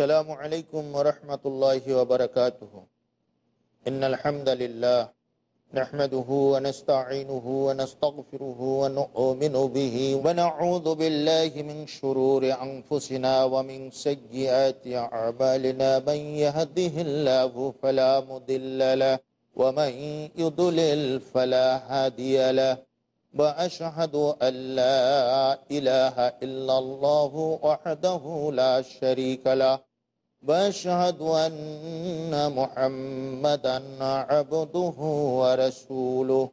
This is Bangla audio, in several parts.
السلام عليكم ورحمة الله وبركاته. إن الحمد لله نحمده ونستعينه ونستغفره ونؤمن به ونعوذ بالله من شرور أنفسنا ومن سيئات أعمالنا. من يهده الله فلا مضل له ومن يضلل فلا هادي له. وأشهد أن لا إله إلا الله وحده لا شريك له. وأشهد أن محمدا عبده ورسوله.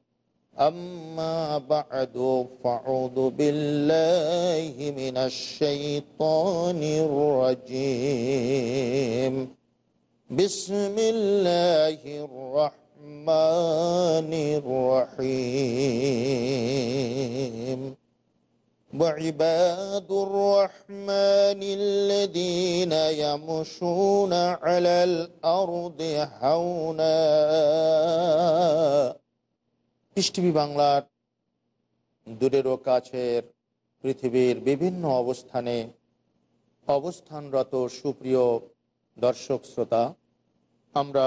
أما بعد فأعوذ بالله من الشيطان الرجيم. بسم الله الرحمن الرحيم. وعباد الرحمن الذين يمشون على الأرض هونا পৃষ্টিভি বাংলার দূরেরও কাছের পৃথিবীর বিভিন্ন অবস্থানে অবস্থানরত সুপ্রিয় দর্শক শ্রোতা আমরা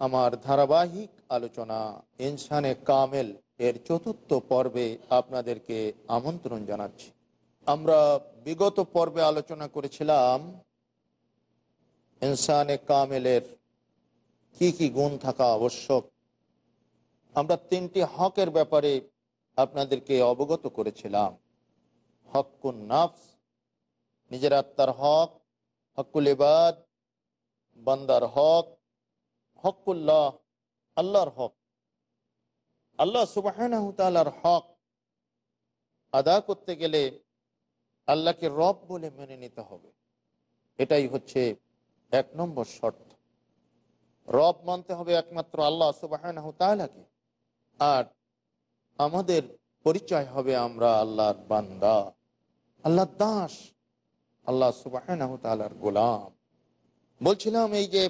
আমার ধারাবাহিক আলোচনা ইনসানে কামেল এর চতুর্থ পর্বে আপনাদেরকে আমন্ত্রণ জানাচ্ছি। আমরা বিগত পর্বে আলোচনা করেছিলাম, ইনসানে কামেলের কি কি গুণ থাকা আবশ্যক। আমরা তিনটি হকের ব্যাপারে আপনাদেরকে অবগত করেছিলাম। হকুন নাফস, নিজের আত্মার হক হকুল ইবাদ, বান্দার হক হকুল্লাহ আল্লাহর হক। আল্লাহ সুবাহ হক আদা করতে গেলে আল্লাহকে রব বলে মেনে নিতে হবে। এটাই হচ্ছে এক নম্বর শর্ত। রব মানতে হবে একমাত্র আল্লাহ সুবাহ আর আমাদের পরিচয় হবে আমরা আল্লাহর বান্দা আল্লাহ দাস, আল্লাহ সুবাহ গোলাম। বলছিলাম এই যে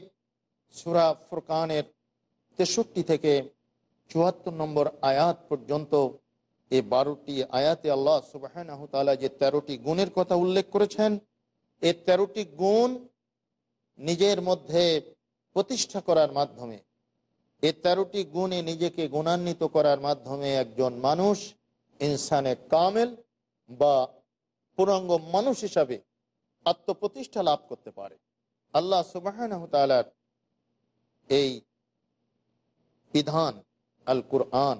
সুরা ফুরকানের তেষট্টি থেকে চুয়াত্তর নম্বর আয়াত পর্যন্ত এই বারোটি আয়াতে আল্লাহ সুবাহ যে তেরোটি গুণের কথা উল্লেখ করেছেন, এ তেরোটি গুণ নিজের মধ্যে প্রতিষ্ঠা করার মাধ্যমে, এ তেরোটি গুণে নিজেকে গুণান্বিত করার মাধ্যমে একজন মানুষ ইনসানে কামেল বা পুরাঙ্গ মানুষ হিসাবে আত্মপ্রতিষ্ঠা লাভ করতে পারে। আল্লাহ সুবাহ এই বিধান আল কুরআন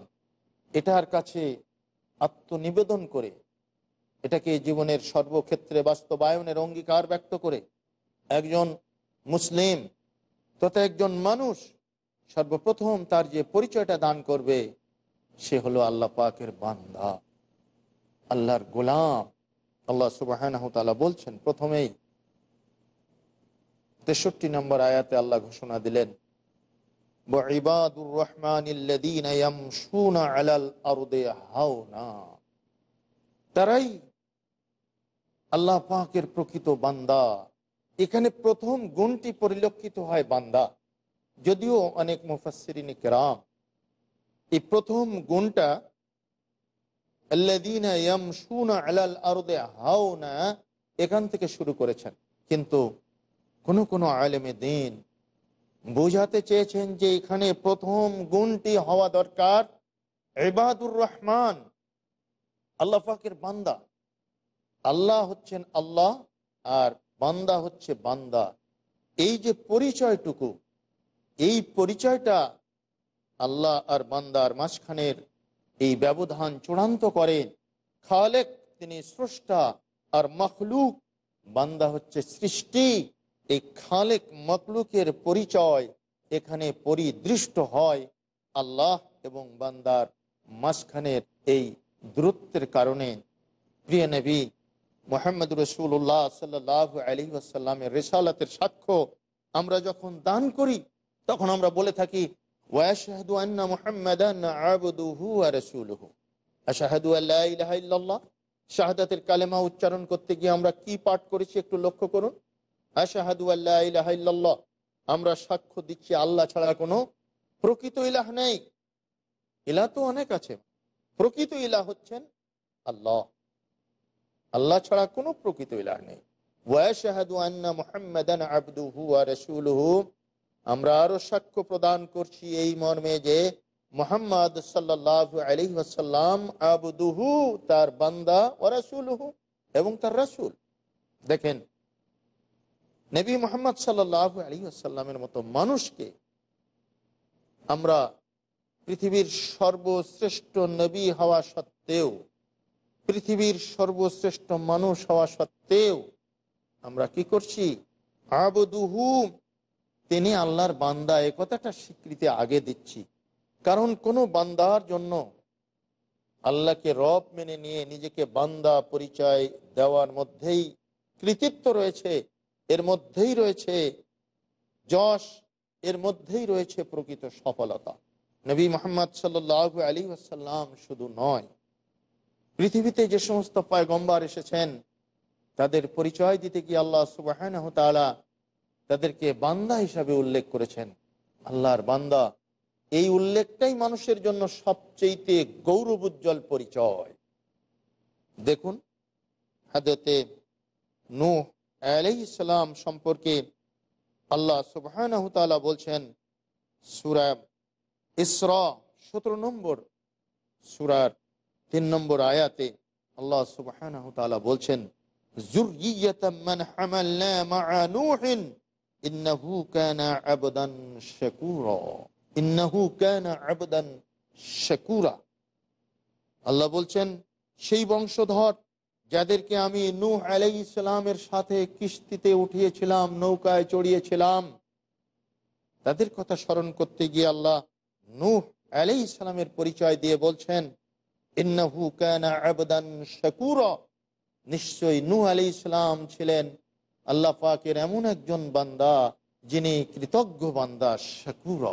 এটার কাছে আত্মনিবেদন করে, এটাকে জীবনের সর্বক্ষেত্রে বাস্তবায়নের অঙ্গীকার ব্যক্ত করে, একজন মুসলিম তথা একজন মানুষ সর্বপ্রথম তার যে পরিচয়টা দান করবে, সে হলো আল্লাহ পাকের বান্দা, আল্লাহর গোলাম। আল্লাহ সুবাহ বলছেন, প্রথমেই তেষট্টি নম্বর আয়াতে আল্লাহ ঘোষণা দিলেন তারাই আল্লাহ পাকের প্রকৃত বান্দা। এখানে প্রথম গুণটি পরিলক্ষিত হয় বান্দা। যদিও অনেক মুফাসরিনী কেরাম এই প্রথম গুণটা এখান থেকে শুরু করেছেন। কিন্তু কোন কোন আলেমে দিন বোঝাতে চেয়েছেন যে এখানে প্রথম গুণটি হওয়া দরকার। এবাদুর রহমান, আল্লাহ ফাকের বান্দা। আল্লাহ হচ্ছেন আল্লাহ আর বান্দা হচ্ছে বান্দা। এই যে পরিচয়টুকু, এই পরিচয়টা আল্লাহ আর বান্দার মাঝখানের এই ব্যবধান চূড়ান্ত করেন। খালেক, তিনি স্রষ্টা আর মখলুক। বান্দা হচ্ছে সৃষ্টি। এই খালেক মকলুকের পরিচয় এখানে পরিদৃষ্ট হয় আল্লাহ এবং বান্দার মাঝখানের এই দূরত্বের কারণে। প্রিয় নবী, মোহাম্মদ রসুল্লাহ সাল্লাহ আলী আসাল্লামের রেসালাতের সাক্ষ্য আমরা যখন দান করি, তখন আমরা বলে থাকি আবদুহু আল্লা শাহাদাতের কালেমা উচ্চারণ করতে গিয়ে আমরা কি পাঠ করেছি একটু লক্ষ্য করুন। আশহাদু আমরা সাক্ষ্য দিচ্ছি আল্লাহ ছাড়া কোনো প্রকৃত ইলাহ নেই। ইলাহ তো অনেক আছে। প্রকৃত ইলাহ হচ্ছেন আল্লাহ। আল্লাহ ছাড়া কোনো প্রকৃত ইলাহ নেই। ওয়া আমরা আরও সাক্ষ্য প্রদান করছি এই মর্মে যে মোহাম্মদ আবদুহু, তার বান্দা ও রাসুলহু এবং তার রাসুল। দেখেন নবী মোহাম্মদ সাল্লাহ আলী আসাল্লামের মতো মানুষকে আমরা পৃথিবীর সর্বশ্রেষ্ঠ নবী হওয়া সত্ত্বেও, পৃথিবীর সর্বশ্রেষ্ঠ মানুষ হওয়া সত্ত্বেও আমরা কি করছি? আবদুহু, তিনি আল্লাহর বান্দা, এ কথাটা স্বীকৃতি আগে দিচ্ছি। কারণ কোনো বান্দার জন্য আল্লাহকে রব মেনে নিয়ে নিজেকে বান্দা পরিচয় দেওয়ার মধ্যেই কৃতিত্ব রয়েছে এর মধ্যেই রয়েছে যশ, এর মধ্যেই রয়েছে প্রকৃত সফলতা। নবী মোহাম্মদ সাল্লাহ আলী আসাল্লাম শুধু নয়, পৃথিবীতে যে সমস্ত পয়গম্বার এসেছেন, তাদের পরিচয় দিতে গিয়ে আল্লাহ সুবাহ তাদেরকে বান্দা হিসাবে উল্লেখ করেছেন। আল্লাহর বান্দা, এই উল্লেখটাই মানুষের জন্য সবচেয়ে গৌরব উজ্জ্বল পরিচয়। দেখুন হাদতে নূহ আলাইসালাম সম্পর্কে আল্লাহ সুবাহ বলছেন, সুরা ইসরা, সতেরো নম্বর সুরার তিন নম্বর আয়াতে আল্লাহ সুবাহ বলছেন আল্লাহ বলছেন, সেই বংশধর যাদেরকে আমি নূহ আলাই ইসলামের সাথে কিস্তিতে উঠিয়েছিলাম, নৌকায় চড়িয়েছিলাম, তাদের কথা স্মরণ করতে গিয়ে আল্লাহ নূহ আলাই ইসলামের পরিচয় দিয়ে বলছেন, ইন্নাহু কানা নিশ্চয়ই আলাই ইসলাম ছিলেন আল্লাহ পাকের এমন একজন বান্দা, যিনি কৃতজ্ঞ বান্দা শাকুর।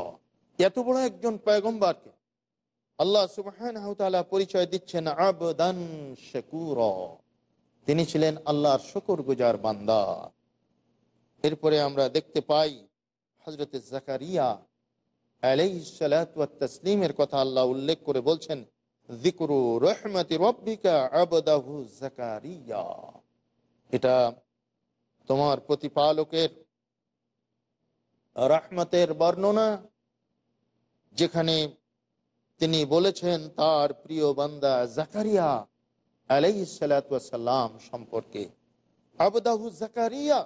এত বড় একজন পয়গম্বারকে আল্লাহ সুবাহ পরিচয় দিচ্ছেন আবদান শাকুর। তিনি ছিলেন আল্লাহর শকর গুজার বান্দা। এরপরে আমরা দেখতে পাই হজরত জাকারিয়া কথা আল্লাহ উল্লেখ করে বলছেন জিকরু জাকারিয়া। এটা তোমার প্রতিপালকের রহমতের বর্ণনা, যেখানে তিনি বলেছেন, তার প্রিয় বান্দা জাকারিয়া আলাইসালাম সম্পর্কে। আবদাহু জাকারিয়া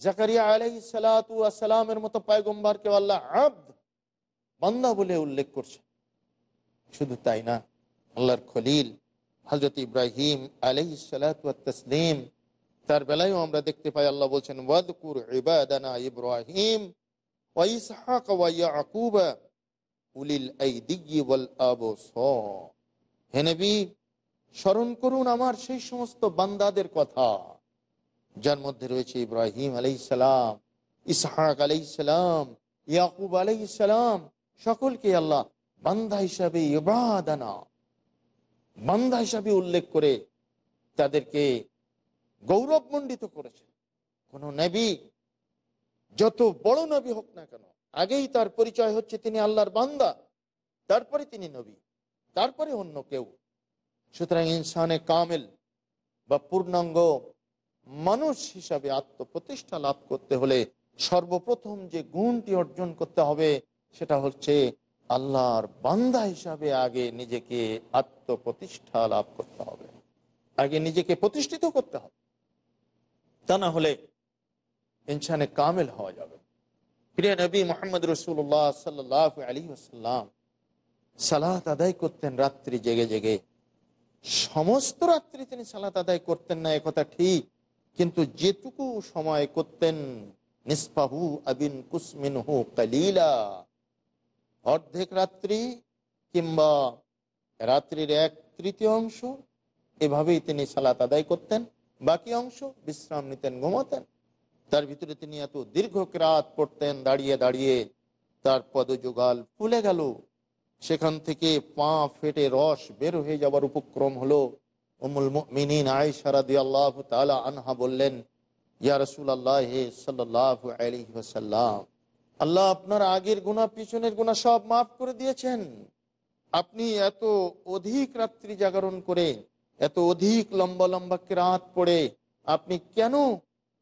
জাকারিয়া আলাই সালাতামের মতো পায়গম্বারকে আল্লাহ আব্দ বান্দা বলে উল্লেখ করছে। শুধু তাই না, আল্লাহর খলিল হজরত ইব্রাহিম আলাই সালাতাম তার বেলায়ও আমরা দেখতে পাই আল্লাহ বলছেন, ওয়াদকুর ইবাদানা ইব্রাহিম ওয়া ইসহাক ওয়া ইয়াকুব উলিল আইদিয়্যি ওয়াল নবী স্মরণ করুন আমার সেই সমস্ত বান্দাদের কথা, যার মধ্যে রয়েছে ইব্রাহিম আলাইসালাম ইসহাক আলাইসালাম ইয়াকুব আলাইসালাম সকলকে আল্লাহ বান্দা হিসাবে ইবাদানা, বান্দা হিসাবে উল্লেখ করে তাদেরকে গৌরবমণ্ডিত করেছে কোন নবী, যত বড় নবী হোক না কেন, আগেই তার পরিচয় হচ্ছে তিনি আল্লাহর বান্দা, তারপরে তিনি নবী, তারপরে অন্য কেউ। সুতরাং ইনসানে কামেল বা পূর্ণাঙ্গ মানুষ হিসাবে আত্মপ্রতিষ্ঠা লাভ করতে হলে সর্বপ্রথম যে গুণটি অর্জন করতে হবে, সেটা হচ্ছে আল্লাহর বান্দা হিসাবে আগে নিজেকে আত্মপ্রতিষ্ঠা লাভ করতে হবে। আগে নিজেকে প্রতিষ্ঠিত করতে হবে। তা না হলে ইনসানে কামেল হওয়া যাবে। প্রিয় নবী মোহাম্মদ রসুল্লাহ সাল্লাহ আলী আসাল্লাম সালাত আদায় করতেন রাত্রি জেগে জেগে। সমস্ত রাত্রি তিনি সালাত আদায় করতেন না একথা ঠিক। কিন্তু যেটুকু সময় করতেন, নিসফাহু আবিন কুসমিনহু কালিলা। অর্ধেক রাত্রি কিংবা রাত্রির এক তৃতীয় অংশ, এভাবেই তিনি সালাত আদায় করতেন। বাকি অংশ বিশ্রাম নিতেন, ঘুমাতেন। তার ভিতরে তিনি এত দীর্ঘ রাত পড়তেন, দাঁড়িয়ে দাঁড়িয়ে তার পদযোগাল ফুলে গেল। সেখান থেকে পা ফেটে রস বের হয়ে যাওয়ার উপক্রম হলো উমুল মিনিন আয়সারাদি আল্লাহ তালা আনহা বললেন, ইয়া রসুল আল্লাহ সাল্লাহ আলী ওসাল্লাম আল্লাহ আপনার আগের গুণা পিছনের গুণা সব মাফ করে দিয়েছেন। আপনি এত অধিক রাত্রি জাগরণ করে, এত অধিক লম্বা লম্বা রাত পড়ে, আপনি কেন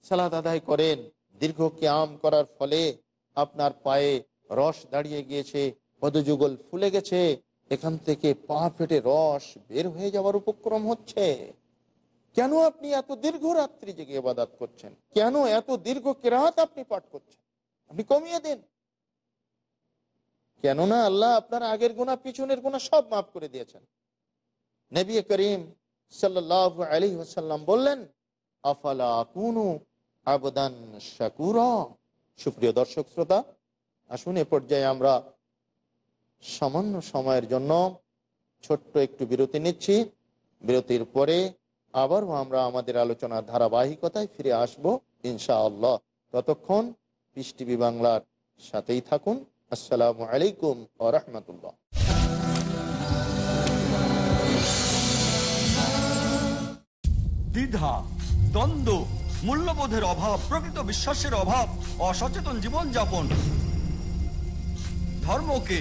সালাদ আদায় করেন? দীর্ঘ ক্যাম করার ফলে আপনার পায়ে রস দাঁড়িয়ে গিয়েছে পদযুগল ফুলে গেছে, এখান থেকে পা ফেটে রস বের হয়ে যাওয়ার উপক্রম হচ্ছে। কেন আপনি এত দীর্ঘ রাত্রি জেগে ইবাদাত করছেন? কেন এত দীর্ঘ কেরাত আপনি পাঠ করছেন? আপনি কমিয়ে দিন। কেননা আল্লাহ আপনার আগের গুণা পিছনের গুণা সব মাফ করে দিয়েছেন। নবী করিম সাল্লাহ আলী ওসাল্লাম বললেন, আফালা কুনু আবদান সুপ্রিয় দর্শক, শ্রোতা, আসুন এ পর্যায়ে আমরা সামান্য সময়ের জন্য ছোট্ট একটু বিরতি নিচ্ছি। বিরতির পরে আবারও আমরা আমাদের আলোচনার ধারাবাহিকতায় ফিরে আসব ইনশা আল্লাহ ততক্ষণ পিস টিভি বাংলার সাথেই থাকুন। আসসালামু আলাইকুম ও রহমতুল্লাহ। দ্বিধা, দ্বন্দ্ব, মূল্যবোধের অভাব, প্রকৃত বিশ্বাসের অভাব, অসচেতন জীবনযাপন। ধর্মকে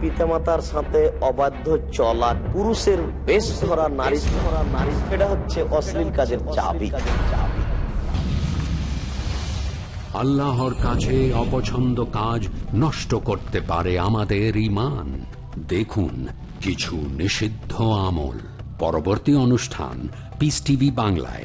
পিতামাতার সাথে অবাধ্য চলা পুরুষের বেশ ধরা নারী ধরা নারী। এটা হচ্ছে অশ্লীল কাজের চাবি। আল্লাহর কাছে অপছন্দ কাজ নষ্ট করতে পারে আমাদের ইমান দেখুন কিছু নিষিদ্ধ আমল। পরবর্তী অনুষ্ঠান পিস টিভি বাংলায়।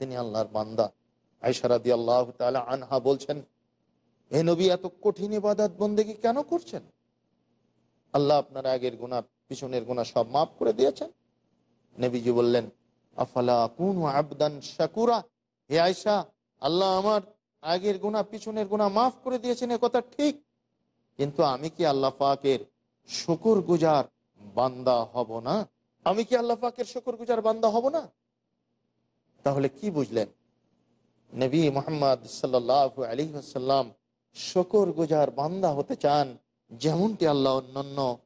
তিনি আল্লাহর বান্দা। আয়সারাদি আল্লাহ আনহা বলছেন এ নবী, এত কঠিন ইবাদত বন্দেগী কেন করছেন? আল্লাহ আপনার আগের গুণা পিছনের গুণা সব মাফ করে দিয়েছেন। নবীজি বললেন, আফালা কুন আবদান শাকুরা? হে আয়সা আল্লাহ আমার আগের গুণা পিছনের গুণা মাফ করে দিয়েছেন, এ কথা ঠিক। কিন্তু আমি কি আল্লাহ পাকের শুকুর গুজার বান্দা হব না? আমি কি আল্লাহ পাকের শুকুর গুজার বান্দা হব না? তাহলে কি বুঝলেন? নবী মোহাম্মদ সাল্লাহ আলী আসাল্লাম শকর গুজার বান্দা হতে চান যেমনটি আল্লাহ অন্যান্য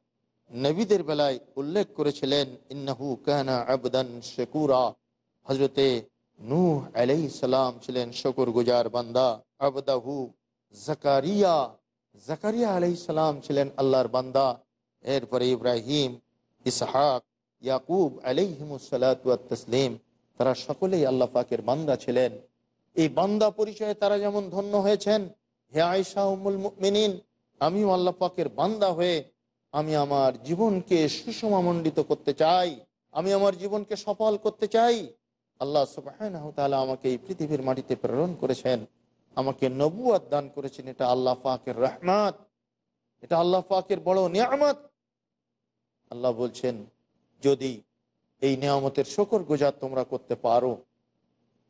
নবীদের বেলায় উল্লেখ করেছিলেন, ইন্নাহু কানা আবদান শেকুরা। হজরতে নূহ আলাই সালাম ছিলেন শকর গুজার বান্দা। আবদাহু জাকারিয়া। জাকারিয়া আলাই সালাম ছিলেন আল্লাহর বান্দা। এরপরে ইব্রাহিম, ইসহাক, ইয়াকুব আলাইহিমুসালাম তারা সকলেই আল্লাহ পাকের বান্দা ছিলেন। এই বান্দা পরিচয়ে তারা যেমন ধন্য হয়েছেন, হে আয়সা উমুল মিনিন আমিও আল্লাহ পাকের বান্দা হয়ে আমি আমার জীবনকে সুষমামণ্ডিত করতে চাই, আমি আমার জীবনকে সফল করতে চাই। আল্লাহ সুবাহ আমাকে এই পৃথিবীর মাটিতে প্রেরণ করেছেন, আমাকে নবুয়াদ দান করেছেন, এটা আল্লাহ পাকের রহমাত, এটা আল্লাহ পাকের বড় নিয়ামত। আল্লাহ বলছেন, যদি এই নিয়ামতের শকর গুজার তোমরা করতে পারো।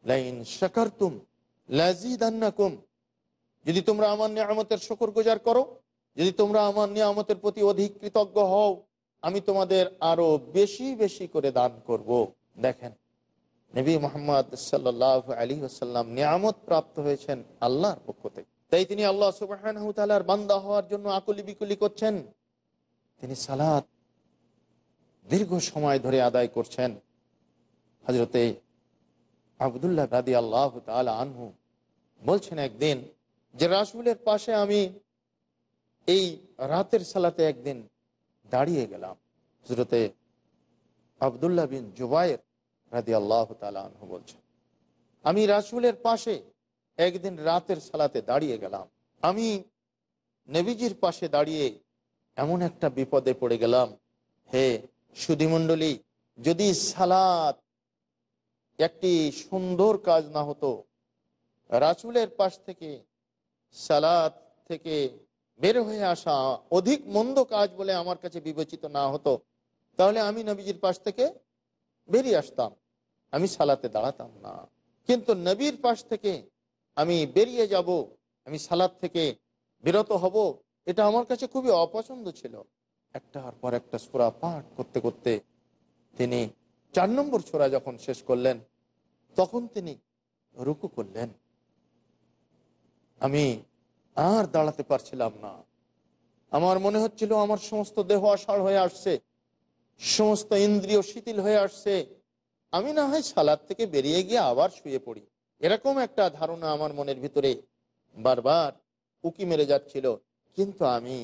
লাইন শাকারতুম লাজিদান্নাকুম যদি তোমরা আমার নিয়ামতের শকর গুজার করো, যদি তোমরা আমার নিয়ামতের প্রতি অধিক কৃতজ্ঞ হও, আমি তোমাদের আরও বেশি বেশি করে দান করব। দেখেন, নবী মোহাম্মদ সাল্লাহ আলী আসাল্লাম নিয়ামত প্রাপ্ত হয়েছেন আল্লাহর পক্ষ থেকে। তাই তিনি আল্লাহ সুবাহ বান্দা হওয়ার জন্য আকুলি বিকুলি করছেন। তিনি সালাত দীর্ঘ সময় ধরে আদায় করছেন হজরতে আবদুল্লাহ রাদি আল্লাহ আনহু। বলছেন একদিন যে, রাসুলের পাশে আমি এই রাতের সালাতে একদিন দাঁড়িয়ে গেলাম। হজরতে আবদুল্লাহ বিন জুবাইর রাদি আল্লাহ আনহু বলছেন, আমি রাসুলের পাশে একদিন রাতের সালাতে দাঁড়িয়ে গেলাম। আমি নবীজির পাশে দাঁড়িয়ে এমন একটা বিপদে পড়ে গেলাম। হে সুধিমণ্ডলী, যদি সালাত একটি সুন্দর কাজ না হতো, রাসুলের পাশ থেকে সালাত থেকে বের হয়ে আসা অধিক মন্দ কাজ বলে আমার কাছে বিবেচিত না হতো, তাহলে আমি নবীজির পাশ থেকে বেরিয়ে আসতাম। আমি সালাতে দাঁড়াতাম না। কিন্তু নবীর পাশ থেকে আমি বেরিয়ে যাব, আমি সালাদ থেকে বিরত হব, এটা আমার কাছে খুবই অপছন্দ ছিল। একটার পর একটা সোরা পাঠ করতে করতে তিনি চার নম্বর ছোড়া যখন শেষ করলেন, তখন তিনি রুকু করলেন। আমি আর দাঁড়াতে পারছিলাম না। আমার মনে হচ্ছিল আমার সমস্ত দেহ আষাঢ় হয়ে আসছে, সমস্ত ইন্দ্রিয় শিথিল হয়ে আসছে। আমি না হয় সালাদ থেকে বেরিয়ে গিয়ে আবার শুয়ে পড়ি। এরকম একটা ধারণা আমার মনের ভিতরে বারবার উকি মেরে যাচ্ছিল। কিন্তু আমি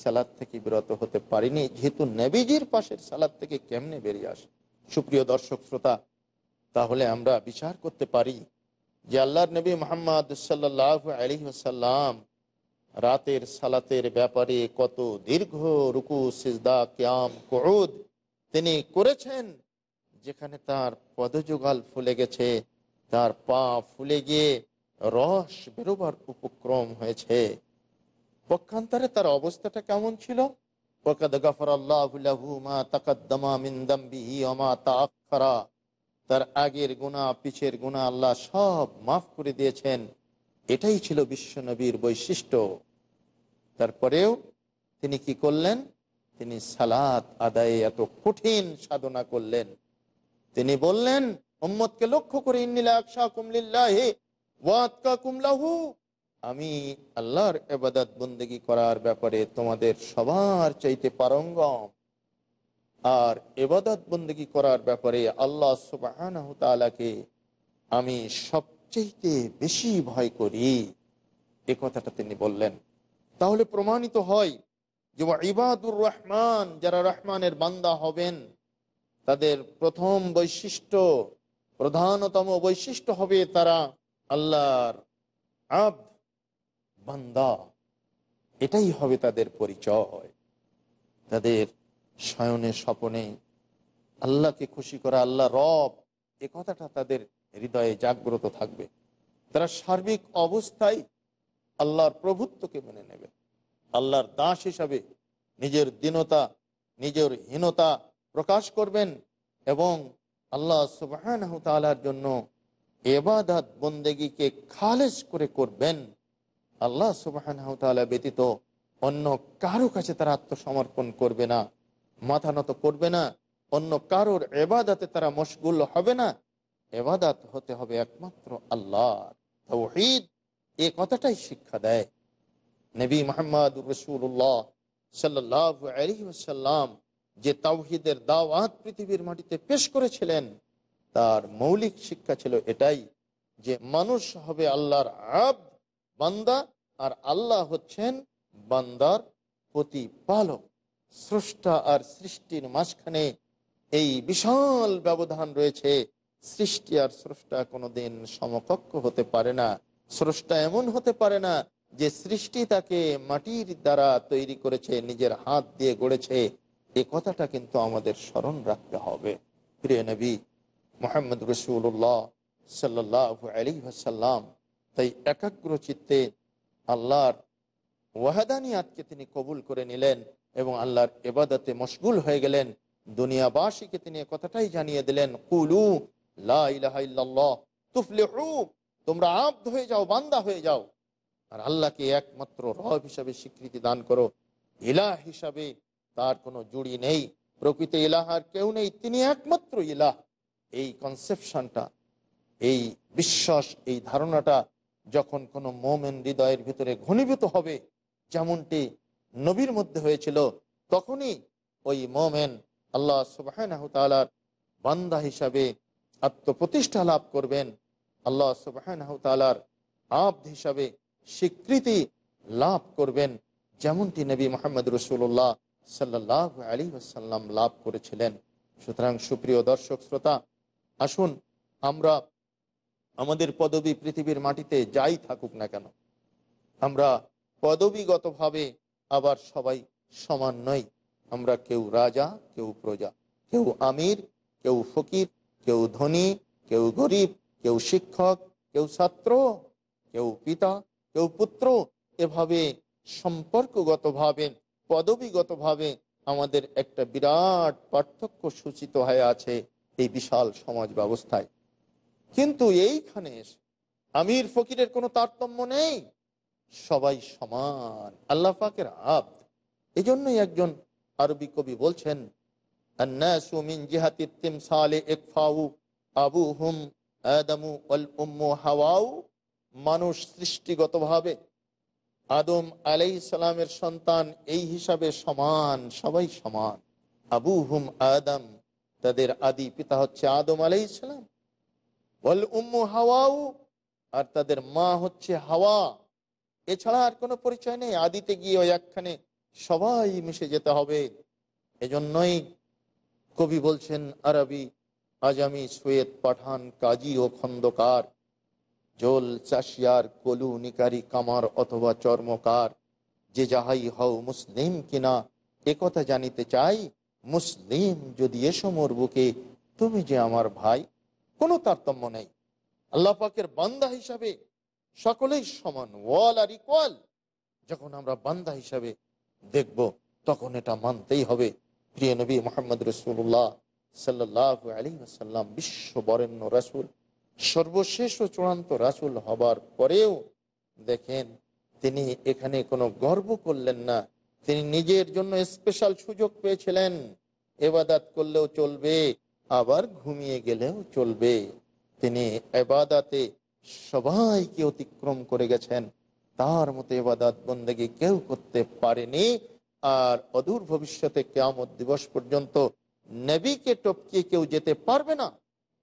সালাদ থেকে বিরত হতে পারিনি। যেহেতু নবীজির পাশের সালাদ থেকে কেমনে বেরিয়ে আসে? সুপ্রিয় দর্শক, শ্রোতা, তাহলে আমরা বিচার করতে পারি যে আল্লাহর নবী মোহাম্মদ সাল্লাহ আলী সাল্লাম রাতের সালাতের ব্যাপারে কত দীর্ঘ রুকু, সিজদা, ক্যাম করুদ তিনি করেছেন, যেখানে তার পদযুগাল ফুলে গেছে, তার পা ফুলে গিয়ে রস বেরোবার উপক্রম হয়েছে। পক্ষান্তরে তার অবস্থাটা কেমন ছিল? তার আগের গুণা পিছের গুণা আল্লাহ সব মাফ করে দিয়েছেন। এটাই ছিল বিশ্ব নবীর বৈশিষ্ট্য। তারপরেও তিনি কি করলেন? তিনি সালাত আদায়ে এত কঠিন সাধনা করলেন। তিনি বললেন মোহাম্মদকে লক্ষ্য করে ইন্নিলা কুমলিল্লাহে কুমলাহু আমি আল্লাহর এবাদত বন্দেগি করার ব্যাপারে তোমাদের সবার চাইতে পারঙ্গম। আর এবাদত বন্দেগি করার ব্যাপারে আল্লাহ সুবাহকে আমি সবচেয়ে বেশি ভয় করি। এ কথাটা তিনি বললেন। তাহলে প্রমাণিত হয় যে ইবাদুর রহমান, যারা রহমানের বান্দা হবেন, তাদের প্রথম বৈশিষ্ট্য, প্রধানতম বৈশিষ্ট্য হবে তারা আল্লাহর আব বান্দা, এটাই হবে তাদের পরিচয়। তাদের শয়নে স্বপনে আল্লাহকে খুশি করা আল্লাহ রব, এ কথাটা তাদের হৃদয়ে জাগ্রত থাকবে। তারা সার্বিক অবস্থায় আল্লাহর প্রভুত্বকে মেনে নেবে। আল্লাহর দাস হিসাবে নিজের দীনতা, নিজের হীনতা প্রকাশ করবেন এবং আল্লাহ সুবাহ জন্য এবাদাত বন্দেগীকে খালেজ করে করবেন। আল্লাহ সুবাহ ব্যতীত অন্য কারও কাছে তারা আত্মসমর্পণ করবে না, মাথা নত করবে না, অন্য কারোর এবাদাতে তারা মশগুল হবে না। এবাদাত হতে হবে একমাত্র আল্লাহ তৌহিদ। এ কথাটাই শিক্ষা দেয় নবী মোহাম্মদ রসুল্লাহ সাল্লাহ যে তাওহিদের দাওয়াত পৃথিবীর মাটিতে পেশ করেছিলেন, তার মৌলিক শিক্ষা ছিল এটাই যে মানুষ হবে আল্লাহর আব বান্দা আর আল্লাহ হচ্ছেন বান্দার প্রতিপালক। স্রষ্টা আর সৃষ্টির মাঝখানে এই বিশাল ব্যবধান রয়েছে। সৃষ্টি আর স্রষ্টা কোনোদিন সমকক্ষ হতে পারে না। স্রষ্টা এমন হতে পারে না যে সৃষ্টি তাকে মাটির দ্বারা তৈরি করেছে, নিজের হাত দিয়ে গড়েছে। এ কথাটা কিন্তু আমাদের স্মরণ রাখতে হবে। প্রিয় নবী মোহাম্মদ রসুল্লাহ সাল্লাহ আলী সাল্লাম তাই একাগ্র চিত্তে আল্লাহর ওয়াহাদানিয়াতকে তিনি কবুল করে নিলেন এবং আল্লাহর এবাদতে মশগুল হয়ে গেলেন। দুনিয়াবাসীকে তিনি কথাটাই জানিয়ে দিলেন, কুলু তুফলিহু, তোমরা আব্দ হয়ে যাও, বান্দা হয়ে যাও। আর আল্লাহকে একমাত্র রব হিসাবে স্বীকৃতি দান করো। ইলাহ হিসাবে তার কোনো জুড়ি নেই। প্রকৃত ইলাহার কেউ নেই, তিনি একমাত্র ইলাহ। এই কনসেপশনটা এই বিশ্বাস, এই ধারণাটা যখন কোনো মোমেন হৃদয়ের ভিতরে ঘনীভূত হবে, যেমনটি নবীর মধ্যে হয়েছিল, তখনই ওই মোমেন আল্লাহ সুবাহ বান্দা হিসাবে আত্মপ্রতিষ্ঠা লাভ করবেন। আল্লাহ সুবাহ আব্দ হিসাবে স্বীকৃতি লাভ করবেন, যেমনটি নবী মোহাম্মদ রসুল্লাহ সাল্লাহ আলী আসাল্লাম লাভ করেছিলেন। সুতরাং সুপ্রিয় দর্শক, শ্রোতা, আসুন আমরা আমাদের পদবী পৃথিবীর মাটিতে যাই থাকুক না কেন, আমরা পদবীগতভাবে আবার সবাই সমান নই। আমরা কেউ রাজা, কেউ প্রজা, কেউ আমির, কেউ ফকির, কেউ ধনী, কেউ গরিব, কেউ শিক্ষক, কেউ ছাত্র, কেউ পিতা, কেউ পুত্র। এভাবে সম্পর্কগতভাবে, পদবীগতভাবে আমাদের একটা বিরাট পার্থক্য সূচিত হয়ে আছে এই বিশাল সমাজ ব্যবস্থায়। কিন্তু এইখানে আমির ফকিরের কোনো তারতম্য নেই। সবাই সমান। আল্লাহ পাকের আব। এই জন্যই একজন আরবি কবি বলছেন মানুষ সৃষ্টিগতভাবে আদম আলাই সালামের সন্তান এই হিসাবে সমান, সবাই সমান। আবু হুম আদম, তাদের আদি পিতা হচ্ছে আদম আলাই সালাম। উম্মু হাওয়াউ, আর তাদের মা হচ্ছে হাওয়া। এছাড়া আর কোনো পরিচয় নেই। আদিতে গিয়ে ওই একখানে সবাই মিশে যেতে হবে। এজন্যই কবি বলছেন আরবি আজামি সৈয়দ পাঠান কাজী ও খন্দকার। জোল চাষিয়ার কলু নিকারি কামার অথবা চর্মকার। যে যাহাই হও মুসলিম কিনা একথা জানিতে চাই। মুসলিম যদি এসো মোর বুকে, তুমি যে আমার ভাই। কোনো তারতম্য নেই। আল্লাহ পাকের বান্দা হিসাবে সকলেই সমান, ওয়াল আর ইকুয়াল যখন আমরা বান্দা হিসাবে দেখব, তখন এটা মানতেই হবে। প্রিয় নবী মোহাম্মদ রসুল্লাহ সাল্লাহ আলী আসাল্লাম বিশ্ব বরেণ্য রাসুল, সর্বশেষ ও চূড়ান্ত রাসুল হবার পরেও দেখেন, তিনি এখানে কোনো গর্ব করলেন না। তিনি নিজের জন্য স্পেশাল সুযোগ পেয়েছিলেন। এবাদাত করলেও চলবে। আবার ঘুমিয়ে গেলেও চলবে। তিনি এবাদাতে সবাইকে অতিক্রম করে গেছেন। তার মতো এবাদাত বন্দেগী কেউ করতে পারেনি। আর অদূর ভবিষ্যতে কেয়ামত দিবস পর্যন্ত নেবিকে টপকিয়ে কেউ যেতে পারবে না।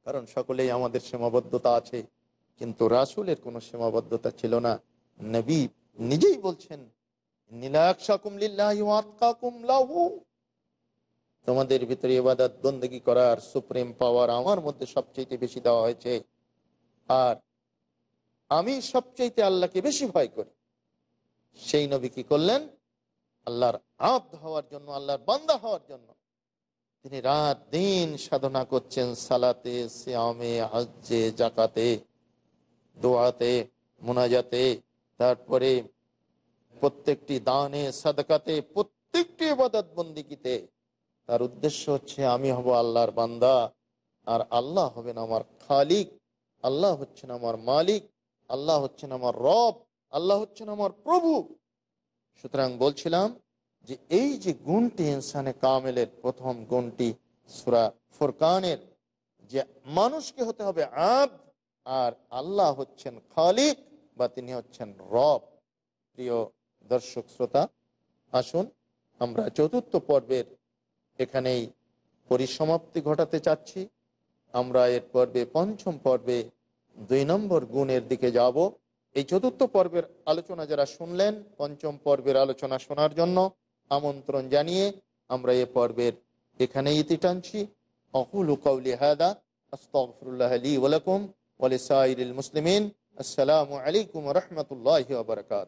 কারণ সকলেই আমাদের সীমাবদ্ধতা আছে। কিন্তু রাসুলের কোনো সীমাবদ্ধতা ছিল না। নবী নিজেই বলছেন তোমাদের ভিতরে এবাদত বন্দী করার সুপ্রিম পাওয়ার আমার মধ্যে সবচেয়ে বেশি দেওয়া হয়েছে। আর আমি সবচেয়ে আল্লাহকে বেশি ভয় করি। সেই নবী কি করলেন? আল্লাহর আব্দ হওয়ার জন্য, আল্লাহর বান্দা হওয়ার জন্য। তিনি রাত দিন সাধনা করছেন সালাতে শ্যামে হজ্জে জাকাতে দোয়াতে, মোনাজাতে, তারপরে প্রত্যেকটি দানে, সাদকাতে, প্রত্যেকটি এবাদত বন্দিকিতে তার উদ্দেশ্য হচ্ছে আমি হব আল্লাহর বান্দা, আর আল্লাহ হবেন আমার খালিক, আল্লাহ হচ্ছেন আমার মালিক, আল্লাহ হচ্ছেন আমার রব, আল্লাহ হচ্ছেন আমার প্রভু। সুতরাং বলছিলাম যে এই যে গুণটি ইনসানে কামেলের প্রথম গুণটি সুরা ফোরকানের, যে মানুষকে হতে হবে আব আর আল্লাহ হচ্ছেন খালিক বা তিনি হচ্ছেন রব। প্রিয় দর্শক, শ্রোতা, আসুন আমরা চতুর্থ পর্বের এখানেই পরিসমাপ্তি ঘটাতে চাচ্ছি। আমরা এর পর্বে পঞ্চম পর্বে দুই নম্বর গুণের দিকে যাব। এই চতুর্থ পর্বের আলোচনা যারা শুনলেন, পঞ্চম পর্বের আলোচনা শোনার জন্য আমন্ত্রণ জানিয়ে আমরা এ পর্বের এখানে ইতি টানছি। অকুল কৌলি হাদা আস্তফরুল্লাহ আলী ওয়ালাকুম ওয়ালিসাইল মুসলিমিন। আসসালামু আলাইকুম রহমতুল্লাহ বারকাত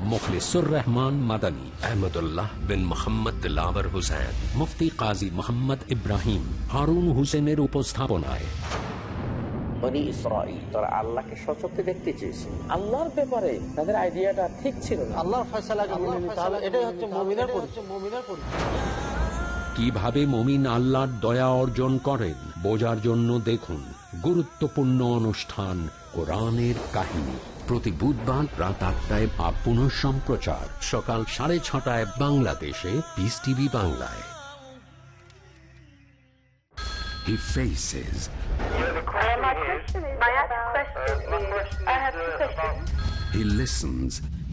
মুখলিসুর রহমান মাদানী আহমদুল্লাহ বিন মোহাম্মদ দিলাবর হুসেন মুফতি কাজী মোহাম্মদ ইব্রাহিম হারুন হুসেনের উপস্থাপনায় বনি ইসরাইল তারা আল্লাহকে সচক্ষে দেখতে চেয়েছে আল্লাহর ব্যাপারে তাদের আইডিয়াটা ঠিক ছিল না। আল্লাহর ফয়সালাকে নিতে হবে। এটাই হচ্ছে মুমিনের পরিচয়। মুমিনের পরিচয়। কীভাবে মমিন আল্লাহর দয়া অর্জন করেন বোঝার জন্য দেখুন। গুরুত্বপূর্ণ অনুষ্ঠান কোরআনের কাহিনী। প্রতি বুধবার রাত আটটায় বা পুনঃ সম্প্রচার। সকাল সাড়ে ছটায় বাংলাদেশে পিস টিভি বাংলায়। He faces, questions. he listens,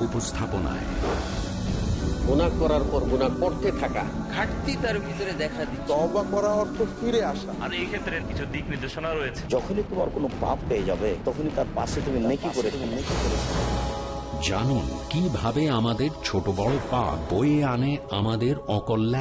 উপস্থাপনায়। গুণা করার পর গুণা করতে থাকা। ঘাটতি তার ভিতরে দেখা দিচ্ছে। তবা করা অর্থ ফিরে আসা। আর এই ক্ষেত্রে কিছু দিক নির্দেশনা রয়েছে। যখনই তোমার কোনো পাপ পেয়ে যাবে তখনই তার পাশে তুমি নেকি করে তুমি নেকি করে জানুন কীভাবে আমাদের ছোট বড় পাপ বয়ে আনে আমাদের অকল্যাণ